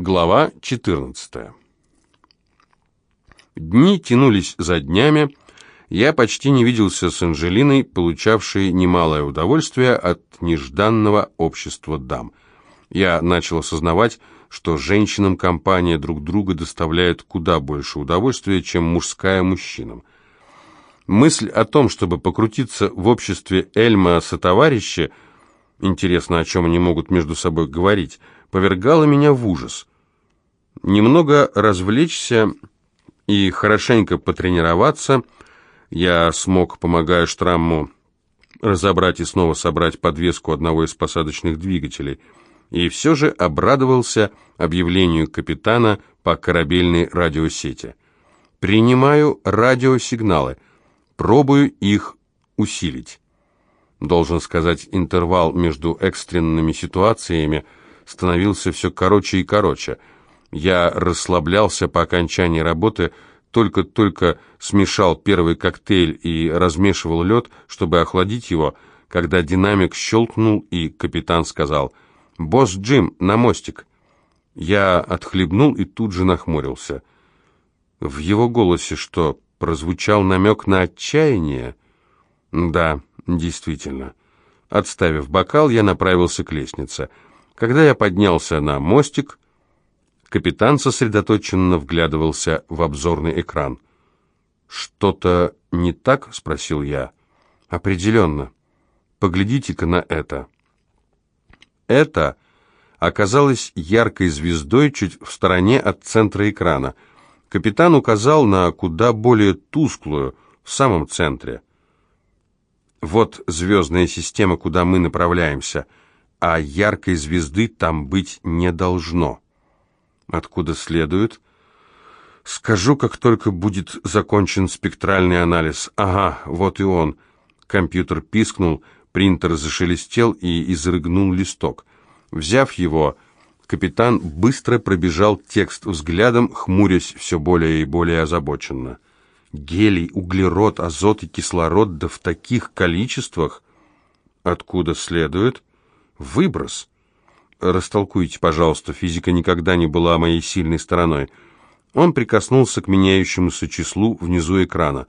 Глава 14. Дни тянулись за днями. Я почти не виделся с Анжелиной, получавшей немалое удовольствие от нежданного общества дам. Я начал осознавать, что женщинам компания друг друга доставляет куда больше удовольствия, чем мужская мужчинам. Мысль о том, чтобы покрутиться в обществе Эльма сотоварища, интересно, о чем они могут между собой говорить, повергала меня в ужас. Немного развлечься и хорошенько потренироваться я смог, помогая Штрамму, разобрать и снова собрать подвеску одного из посадочных двигателей, и все же обрадовался объявлению капитана по корабельной радиосети. «Принимаю радиосигналы, пробую их усилить». Должен сказать, интервал между экстренными ситуациями становился все короче и короче. Я расслаблялся по окончании работы, только-только смешал первый коктейль и размешивал лед, чтобы охладить его, когда динамик щелкнул, и капитан сказал «Босс Джим, на мостик». Я отхлебнул и тут же нахмурился. В его голосе что, прозвучал намек на отчаяние? Да, действительно. Отставив бокал, я направился к лестнице. Когда я поднялся на мостик, капитан сосредоточенно вглядывался в обзорный экран. «Что-то не так?» — спросил я. «Определенно. Поглядите-ка на это». Это оказалось яркой звездой чуть в стороне от центра экрана. Капитан указал на куда более тусклую, в самом центре. Вот звездная система, куда мы направляемся, а яркой звезды там быть не должно. Откуда следует? Скажу, как только будет закончен спектральный анализ. Ага, вот и он. Компьютер пискнул, принтер зашелестел и изрыгнул листок. Взяв его, капитан быстро пробежал текст взглядом, хмурясь все более и более озабоченно. Гелий, углерод, азот и кислород, да в таких количествах. Откуда следует? Выброс. Растолкуйте, пожалуйста, физика никогда не была моей сильной стороной. Он прикоснулся к меняющемуся числу внизу экрана.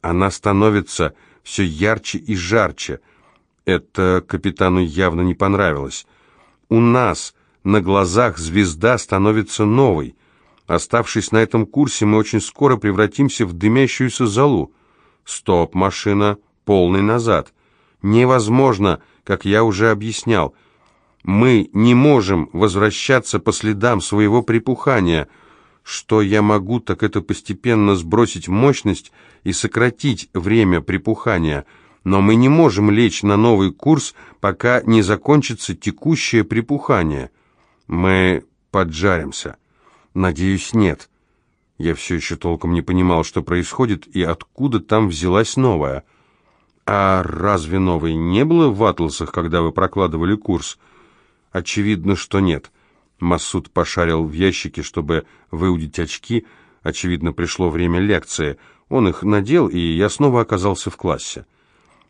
Она становится все ярче и жарче. Это капитану явно не понравилось. У нас на глазах звезда становится новой. Оставшись на этом курсе, мы очень скоро превратимся в дымящуюся залу. Стоп, машина, полный назад. Невозможно, как я уже объяснял. Мы не можем возвращаться по следам своего припухания. Что я могу, так это постепенно сбросить мощность и сократить время припухания. Но мы не можем лечь на новый курс, пока не закончится текущее припухание. Мы поджаримся. Надеюсь, нет. Я все еще толком не понимал, что происходит и откуда там взялась новая. А разве новой не было в атласах, когда вы прокладывали курс? Очевидно, что нет. Масуд пошарил в ящике, чтобы выудить очки. Очевидно, пришло время лекции. Он их надел, и я снова оказался в классе.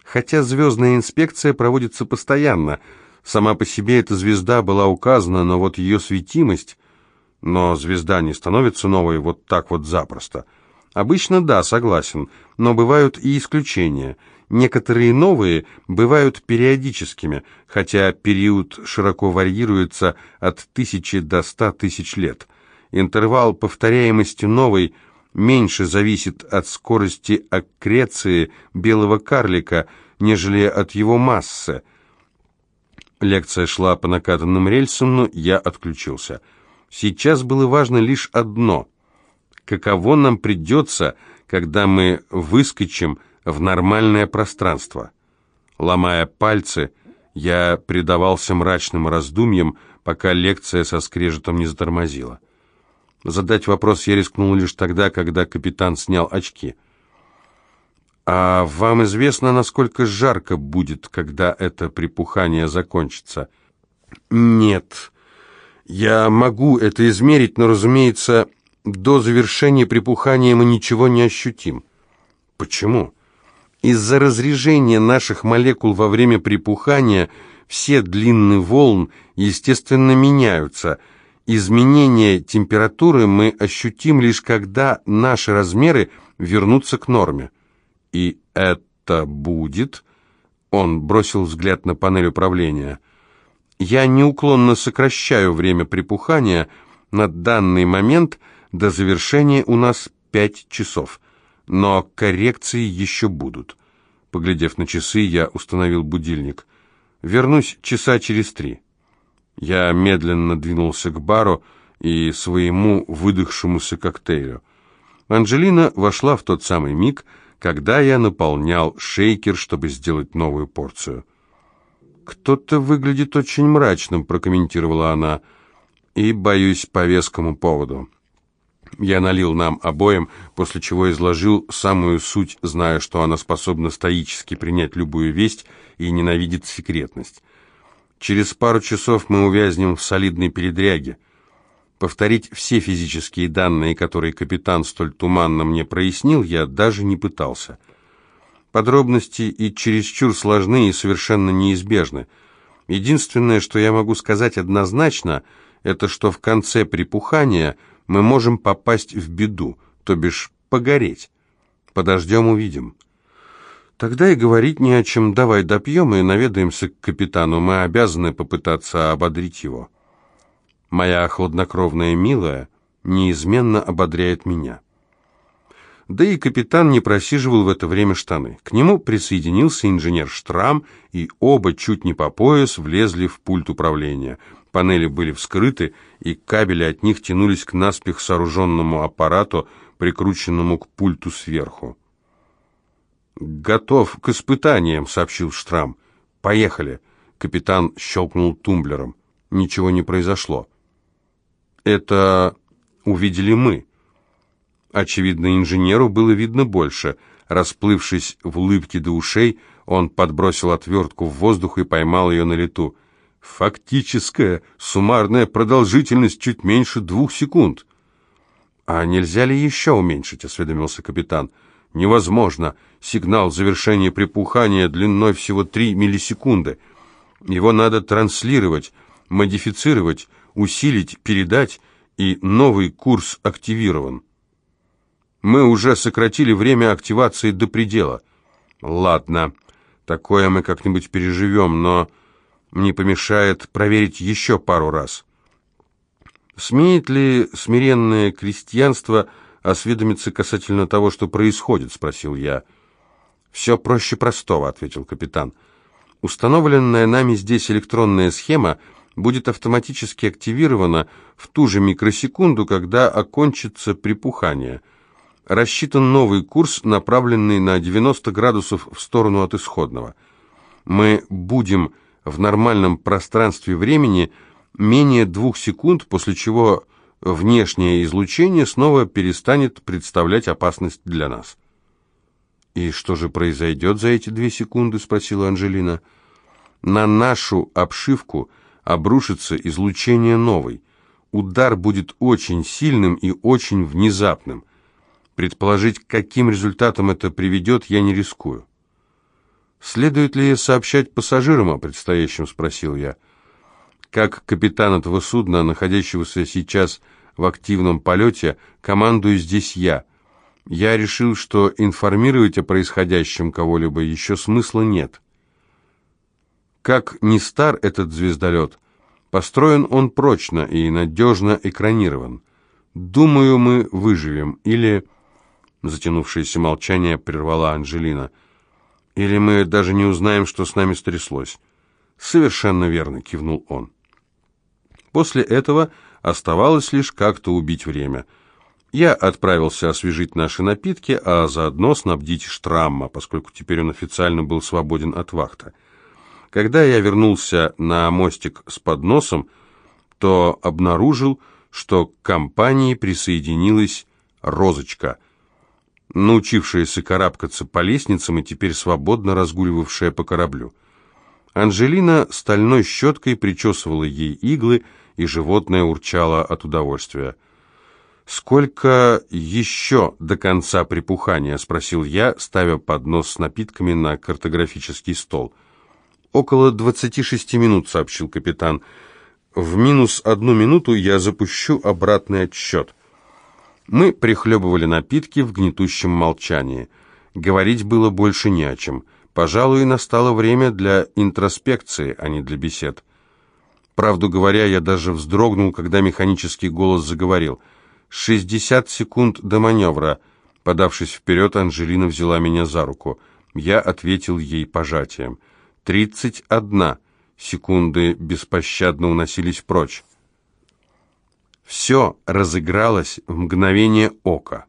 Хотя звездная инспекция проводится постоянно. Сама по себе эта звезда была указана, но вот ее светимость... Но звезда не становится новой вот так вот запросто. Обычно да, согласен, но бывают и исключения. Некоторые новые бывают периодическими, хотя период широко варьируется от тысячи до ста тысяч лет. Интервал повторяемости новой меньше зависит от скорости аккреции белого карлика, нежели от его массы. Лекция шла по накатанным рельсам, но я отключился. Сейчас было важно лишь одно. Каково нам придется, когда мы выскочим в нормальное пространство? Ломая пальцы, я предавался мрачным раздумьям, пока лекция со скрежетом не затормозила. Задать вопрос я рискнул лишь тогда, когда капитан снял очки. «А вам известно, насколько жарко будет, когда это припухание закончится?» «Нет», я могу это измерить, но, разумеется, до завершения припухания мы ничего не ощутим. Почему? Из-за разрежения наших молекул во время припухания все длины волн, естественно, меняются, Изменение температуры мы ощутим лишь когда наши размеры вернутся к норме. И это будет... Он бросил взгляд на панель управления. Я неуклонно сокращаю время припухания. На данный момент до завершения у нас пять часов. Но коррекции еще будут. Поглядев на часы, я установил будильник. Вернусь часа через три. Я медленно двинулся к бару и своему выдохшемуся коктейлю. Анжелина вошла в тот самый миг, когда я наполнял шейкер, чтобы сделать новую порцию. «Кто-то выглядит очень мрачным», — прокомментировала она, — «и, боюсь, по вескому поводу». Я налил нам обоим, после чего изложил самую суть, зная, что она способна стоически принять любую весть и ненавидит секретность. Через пару часов мы увязнем в солидной передряге. Повторить все физические данные, которые капитан столь туманно мне прояснил, я даже не пытался. Подробности и чересчур сложны и совершенно неизбежны. Единственное, что я могу сказать однозначно, это что в конце припухания мы можем попасть в беду, то бишь погореть. Подождем, увидим. Тогда и говорить не о чем. Давай допьем и наведаемся к капитану. Мы обязаны попытаться ободрить его. Моя хладнокровная милая неизменно ободряет меня. Да и капитан не просиживал в это время штаны. К нему присоединился инженер Штрам, и оба чуть не по пояс влезли в пульт управления. Панели были вскрыты, и кабели от них тянулись к наспех сооруженному аппарату, прикрученному к пульту сверху. «Готов к испытаниям», — сообщил Штрам. «Поехали». Капитан щелкнул тумблером. Ничего не произошло. Это увидели мы. Очевидно, инженеру было видно больше. Расплывшись в улыбке до ушей, он подбросил отвертку в воздух и поймал ее на лету. Фактическая суммарная продолжительность чуть меньше двух секунд. «А нельзя ли еще уменьшить?» — осведомился капитан. Невозможно. Сигнал завершения припухания длиной всего 3 миллисекунды. Его надо транслировать, модифицировать, усилить, передать, и новый курс активирован. Мы уже сократили время активации до предела. Ладно, такое мы как-нибудь переживем, но не помешает проверить еще пару раз. Смеет ли смиренное крестьянство осведомиться касательно того, что происходит?» — спросил я. «Все проще простого», — ответил капитан. «Установленная нами здесь электронная схема будет автоматически активирована в ту же микросекунду, когда окончится припухание. Рассчитан новый курс, направленный на 90 градусов в сторону от исходного. Мы будем в нормальном пространстве времени менее двух секунд, после чего внешнее излучение снова перестанет представлять опасность для нас. «И что же произойдет за эти две секунды?» — спросила Анжелина. «На нашу обшивку обрушится излучение новой. Удар будет очень сильным и очень внезапным. Предположить, к каким результатам это приведет, я не рискую». «Следует ли сообщать пассажирам о предстоящем?» — спросил я. Как капитан этого судна, находящегося сейчас в активном полете, командую здесь я. Я решил, что информировать о происходящем кого-либо еще смысла нет. Как ни стар этот звездолет, построен он прочно и надежно экранирован. Думаю, мы выживем, или... Затянувшееся молчание прервала Анжелина. «Или мы даже не узнаем, что с нами стряслось». «Совершенно верно», — кивнул он. После этого оставалось лишь как-то убить время. Я отправился освежить наши напитки, а заодно снабдить Штрамма, поскольку теперь он официально был свободен от вахта. Когда я вернулся на мостик с подносом, то обнаружил, что к компании присоединилась Розочка, научившаяся карабкаться по лестницам и теперь свободно разгуливавшая по кораблю. Анжелина стальной щеткой причесывала ей иглы, и животное урчало от удовольствия. «Сколько еще до конца припухания?» — спросил я, ставя поднос с напитками на картографический стол. «Около двадцати шести минут», — сообщил капитан. В минус одну минуту я запущу обратный отсчет. Мы прихлебывали напитки в гнетущем молчании. Говорить было больше не о чем. Пожалуй, настало время для интроспекции, а не для бесед. Правду говоря, я даже вздрогнул, когда механический голос заговорил. «Шестьдесят секунд до маневра». Подавшись вперед, Анжелина взяла меня за руку. Я ответил ей пожатием. «Тридцать одна». Секунды беспощадно уносились прочь. Все разыгралось в мгновение ока.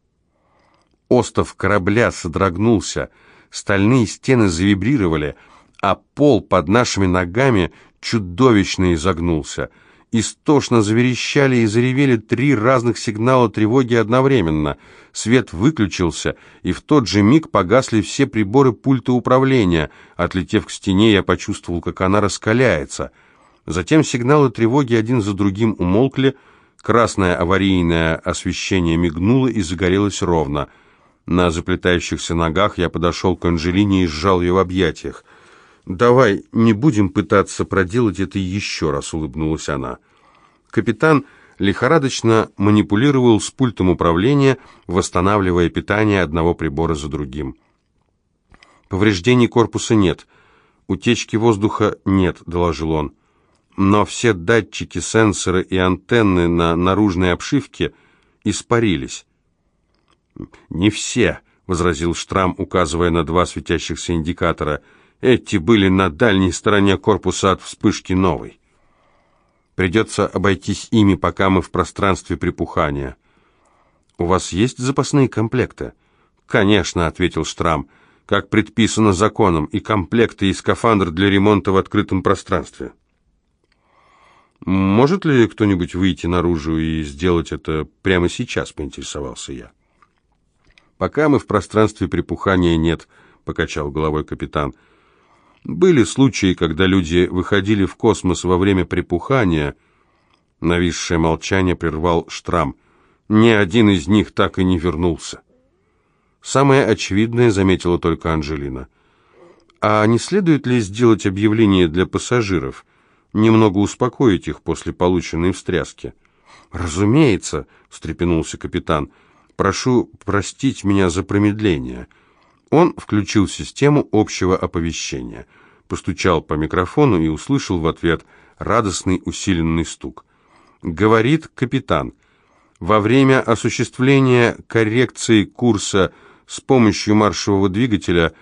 Остов корабля содрогнулся, стальные стены завибрировали, а пол под нашими ногами чудовищно изогнулся. Истошно заверещали и заревели три разных сигнала тревоги одновременно. Свет выключился, и в тот же миг погасли все приборы пульта управления. Отлетев к стене, я почувствовал, как она раскаляется. Затем сигналы тревоги один за другим умолкли, красное аварийное освещение мигнуло и загорелось ровно. На заплетающихся ногах я подошел к Анжелине и сжал ее в объятиях. «Давай не будем пытаться проделать это еще раз», — улыбнулась она. Капитан лихорадочно манипулировал с пультом управления, восстанавливая питание одного прибора за другим. «Повреждений корпуса нет. Утечки воздуха нет», — доложил он. «Но все датчики, сенсоры и антенны на наружной обшивке испарились». «Не все», — возразил Штрам, указывая на два светящихся индикатора — эти были на дальней стороне корпуса от вспышки новой. Придется обойтись ими, пока мы в пространстве припухания. «У вас есть запасные комплекты?» «Конечно», — ответил Штрам, — «как предписано законом, и комплекты, и скафандр для ремонта в открытом пространстве». «Может ли кто-нибудь выйти наружу и сделать это прямо сейчас?» — поинтересовался я. «Пока мы в пространстве припухания нет», — покачал головой капитан, — были случаи, когда люди выходили в космос во время припухания. Нависшее молчание прервал Штрам. Ни один из них так и не вернулся. Самое очевидное заметила только Анжелина. А не следует ли сделать объявление для пассажиров? Немного успокоить их после полученной встряски. «Разумеется», — встрепенулся капитан. «Прошу простить меня за промедление». Он включил систему общего оповещения, постучал по микрофону и услышал в ответ радостный усиленный стук. Говорит капитан. Во время осуществления коррекции курса с помощью маршевого двигателя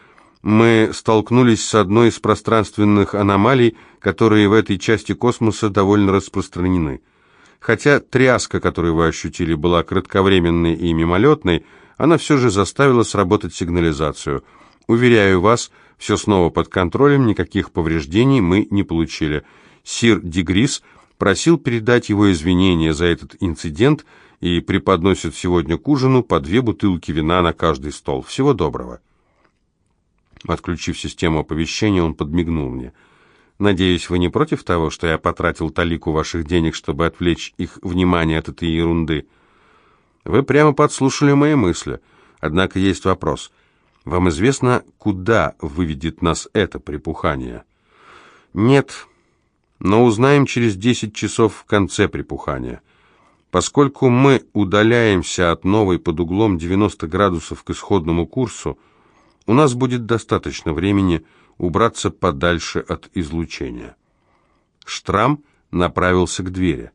мы столкнулись с одной из пространственных аномалий, которые в этой части космоса довольно распространены. Хотя тряска, которую вы ощутили, была кратковременной и мимолетной, она все же заставила сработать сигнализацию. Уверяю вас, все снова под контролем, никаких повреждений мы не получили. Сир Дегрис просил передать его извинения за этот инцидент и преподносит сегодня к ужину по две бутылки вина на каждый стол. Всего доброго. Отключив систему оповещения, он подмигнул мне. «Надеюсь, вы не против того, что я потратил талику ваших денег, чтобы отвлечь их внимание от этой ерунды?» Вы прямо подслушали мои мысли. Однако есть вопрос. Вам известно, куда выведет нас это припухание? Нет, но узнаем через 10 часов в конце припухания. Поскольку мы удаляемся от новой под углом 90 градусов к исходному курсу, у нас будет достаточно времени убраться подальше от излучения. Штрам направился к двери.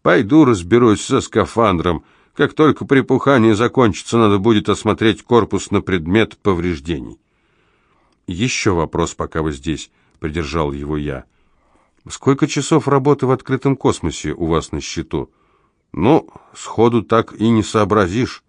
«Пойду разберусь со скафандром», как только припухание закончится, надо будет осмотреть корпус на предмет повреждений. «Еще вопрос, пока вы здесь», — придержал его я. «Сколько часов работы в открытом космосе у вас на счету?» «Ну, сходу так и не сообразишь».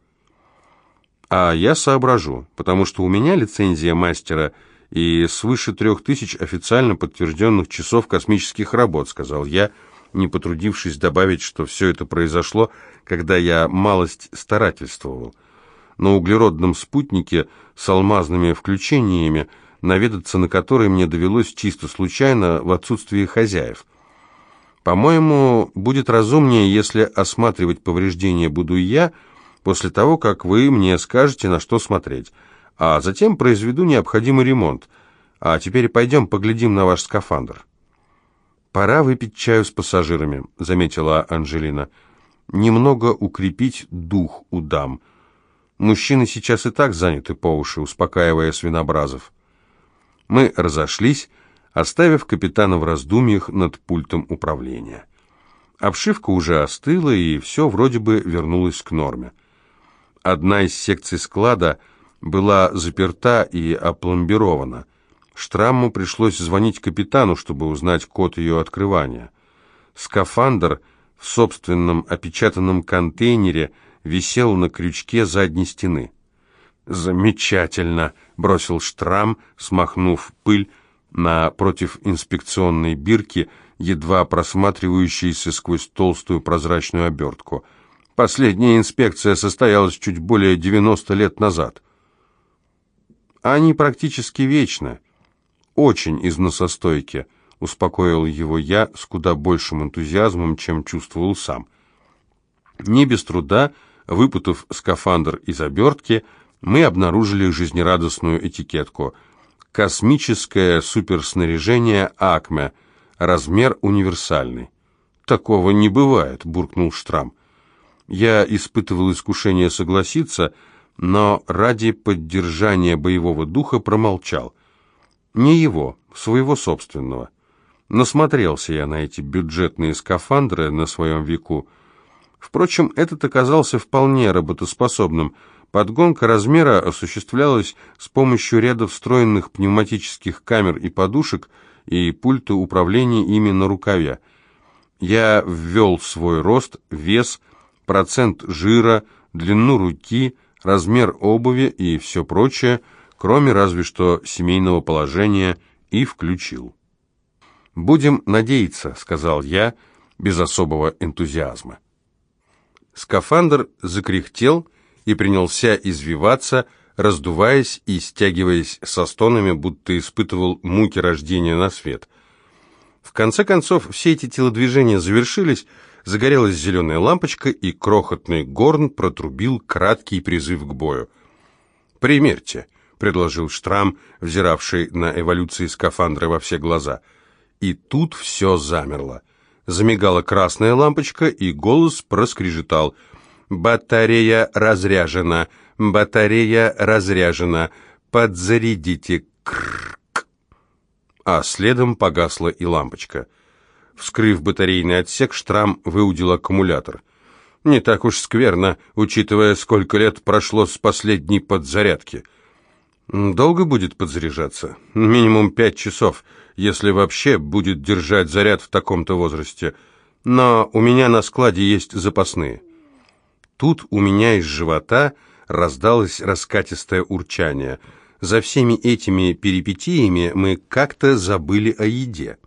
«А я соображу, потому что у меня лицензия мастера и свыше трех тысяч официально подтвержденных часов космических работ», — сказал я, — не потрудившись добавить, что все это произошло, когда я малость старательствовал. На углеродном спутнике с алмазными включениями, наведаться на который мне довелось чисто случайно в отсутствие хозяев. По-моему, будет разумнее, если осматривать повреждения буду я, после того, как вы мне скажете, на что смотреть, а затем произведу необходимый ремонт. А теперь пойдем поглядим на ваш скафандр». «Пора выпить чаю с пассажирами», — заметила Анжелина. «Немного укрепить дух у дам. Мужчины сейчас и так заняты по уши, успокаивая свинобразов». Мы разошлись, оставив капитана в раздумьях над пультом управления. Обшивка уже остыла, и все вроде бы вернулось к норме. Одна из секций склада была заперта и опломбирована. Штрамму пришлось звонить капитану, чтобы узнать код ее открывания. Скафандр в собственном опечатанном контейнере висел на крючке задней стены. «Замечательно!» — бросил Штрам, смахнув пыль на противинспекционной бирке, едва просматривающейся сквозь толстую прозрачную обертку. Последняя инспекция состоялась чуть более 90 лет назад. Они практически вечны очень износостойки», — успокоил его я с куда большим энтузиазмом, чем чувствовал сам. Не без труда, выпутав скафандр из обертки, мы обнаружили жизнерадостную этикетку «Космическое суперснаряжение Акме, размер универсальный». «Такого не бывает», — буркнул Штрам. Я испытывал искушение согласиться, но ради поддержания боевого духа промолчал — не его, своего собственного. Насмотрелся я на эти бюджетные скафандры на своем веку. Впрочем, этот оказался вполне работоспособным. Подгонка размера осуществлялась с помощью ряда встроенных пневматических камер и подушек и пульта управления ими на рукаве. Я ввел свой рост, вес, процент жира, длину руки, размер обуви и все прочее – кроме разве что семейного положения, и включил. «Будем надеяться», — сказал я без особого энтузиазма. Скафандр закряхтел и принялся извиваться, раздуваясь и стягиваясь со стонами, будто испытывал муки рождения на свет. В конце концов, все эти телодвижения завершились, загорелась зеленая лампочка, и крохотный горн протрубил краткий призыв к бою. «Примерьте», предложил Штрам, взиравший на эволюции скафандра во все глаза. И тут все замерло. Замигала красная лампочка, и голос проскрежетал. «Батарея разряжена! Батарея разряжена! Подзарядите! Крррк!» А следом погасла и лампочка. Вскрыв батарейный отсек, Штрам выудил аккумулятор. «Не так уж скверно, учитывая, сколько лет прошло с последней подзарядки». Долго будет подзаряжаться? Минимум пять часов, если вообще будет держать заряд в таком-то возрасте. Но у меня на складе есть запасные. Тут у меня из живота раздалось раскатистое урчание. За всеми этими перипетиями мы как-то забыли о еде.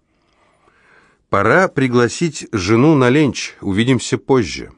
Пора пригласить жену на ленч, увидимся позже.